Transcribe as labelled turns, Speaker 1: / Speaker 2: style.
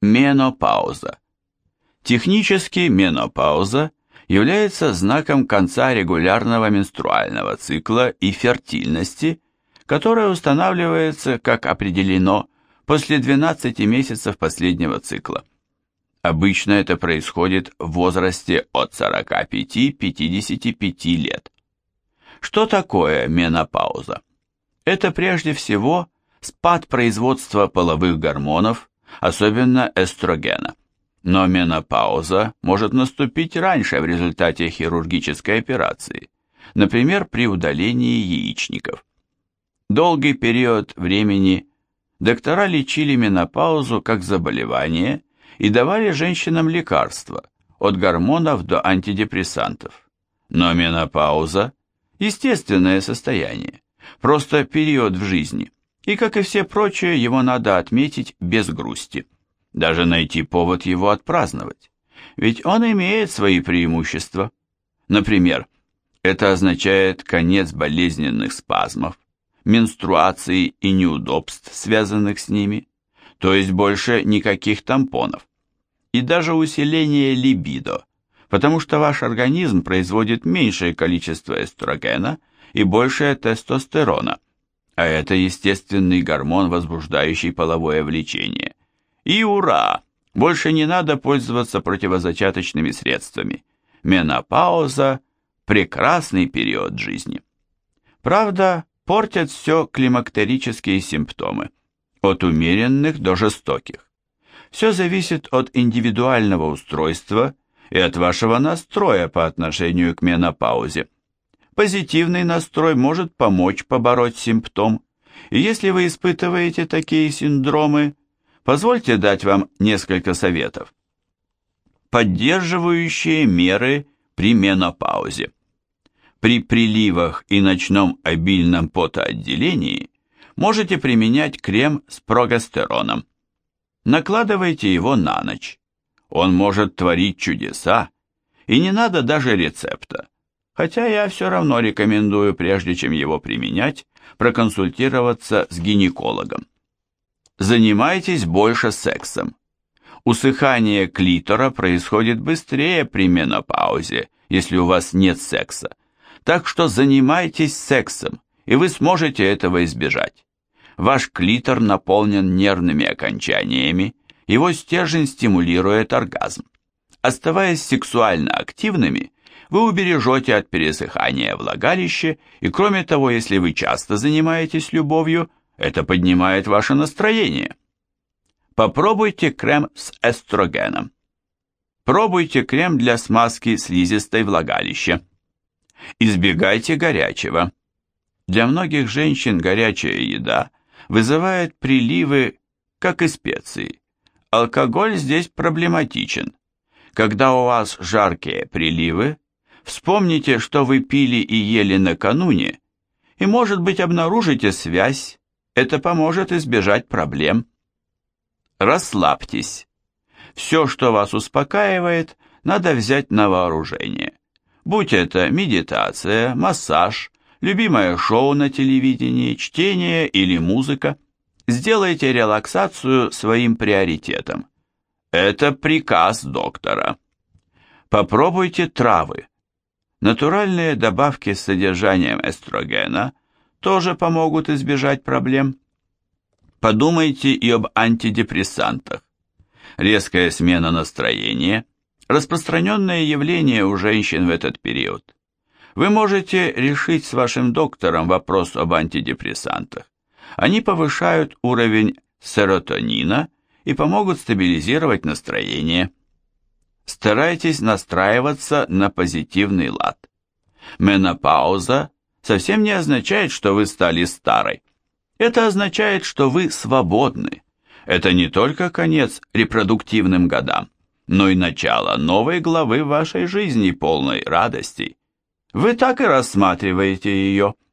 Speaker 1: Менопауза. Технически менопауза является знаком конца регулярного менструального цикла и фертильности, которая устанавливается, как определено, после 12 месяцев последнего цикла. Обычно это происходит в возрасте от 45-55 лет. Что такое менопауза? Это прежде всего спад производства половых гормонов, особенно эстрогена. Но менопауза может наступить раньше в результате хирургической операции, например, при удалении яичников. Долгий период времени доктора лечили менопаузу как заболевание и давали женщинам лекарства, от гормонов до антидепрессантов. Но менопауза – естественное состояние, просто период в жизни, и, как и все прочие, его надо отметить без грусти, даже найти повод его отпраздновать, ведь он имеет свои преимущества. Например, это означает конец болезненных спазмов, менструации и неудобств, связанных с ними, то есть больше никаких тампонов, и даже усиление либидо, потому что ваш организм производит меньшее количество эстрогена и большее тестостерона, а это естественный гормон, возбуждающий половое влечение. И ура! Больше не надо пользоваться противозачаточными средствами. Менопауза – прекрасный период жизни. Правда, портят все климактерические симптомы, от умеренных до жестоких. Все зависит от индивидуального устройства и от вашего настроя по отношению к менопаузе. Позитивный настрой может помочь побороть симптом, и если вы испытываете такие синдромы, позвольте дать вам несколько советов. Поддерживающие меры при менопаузе. При приливах и ночном обильном потоотделении можете применять крем с прогестероном. Накладывайте его на ночь. Он может творить чудеса, и не надо даже рецепта. Хотя я все равно рекомендую, прежде чем его применять, проконсультироваться с гинекологом. Занимайтесь больше сексом. Усыхание клитора происходит быстрее при менопаузе, если у вас нет секса. Так что занимайтесь сексом, и вы сможете этого избежать. Ваш клитор наполнен нервными окончаниями, его стержень стимулирует оргазм. Оставаясь сексуально активными, вы убережете от пересыхания влагалище, и кроме того, если вы часто занимаетесь любовью, это поднимает ваше настроение. Попробуйте крем с эстрогеном. Пробуйте крем для смазки слизистой влагалища. Избегайте горячего. Для многих женщин горячая еда вызывает приливы, как и специи. Алкоголь здесь проблематичен. Когда у вас жаркие приливы, вспомните, что вы пили и ели накануне, и, может быть, обнаружите связь, это поможет избежать проблем. Расслабьтесь. Все, что вас успокаивает, надо взять на вооружение будь это медитация, массаж, любимое шоу на телевидении, чтение или музыка. Сделайте релаксацию своим приоритетом. Это приказ доктора. Попробуйте травы. Натуральные добавки с содержанием эстрогена тоже помогут избежать проблем. Подумайте и об антидепрессантах. Резкая смена настроения – Распространенное явление у женщин в этот период. Вы можете решить с вашим доктором вопрос об антидепрессантах. Они повышают уровень серотонина и помогут стабилизировать настроение. Старайтесь настраиваться на позитивный лад. Менопауза совсем не означает, что вы стали старой. Это означает, что вы свободны. Это не только конец репродуктивным годам но и начало новой главы вашей жизни, полной радостей. Вы так и рассматриваете ее –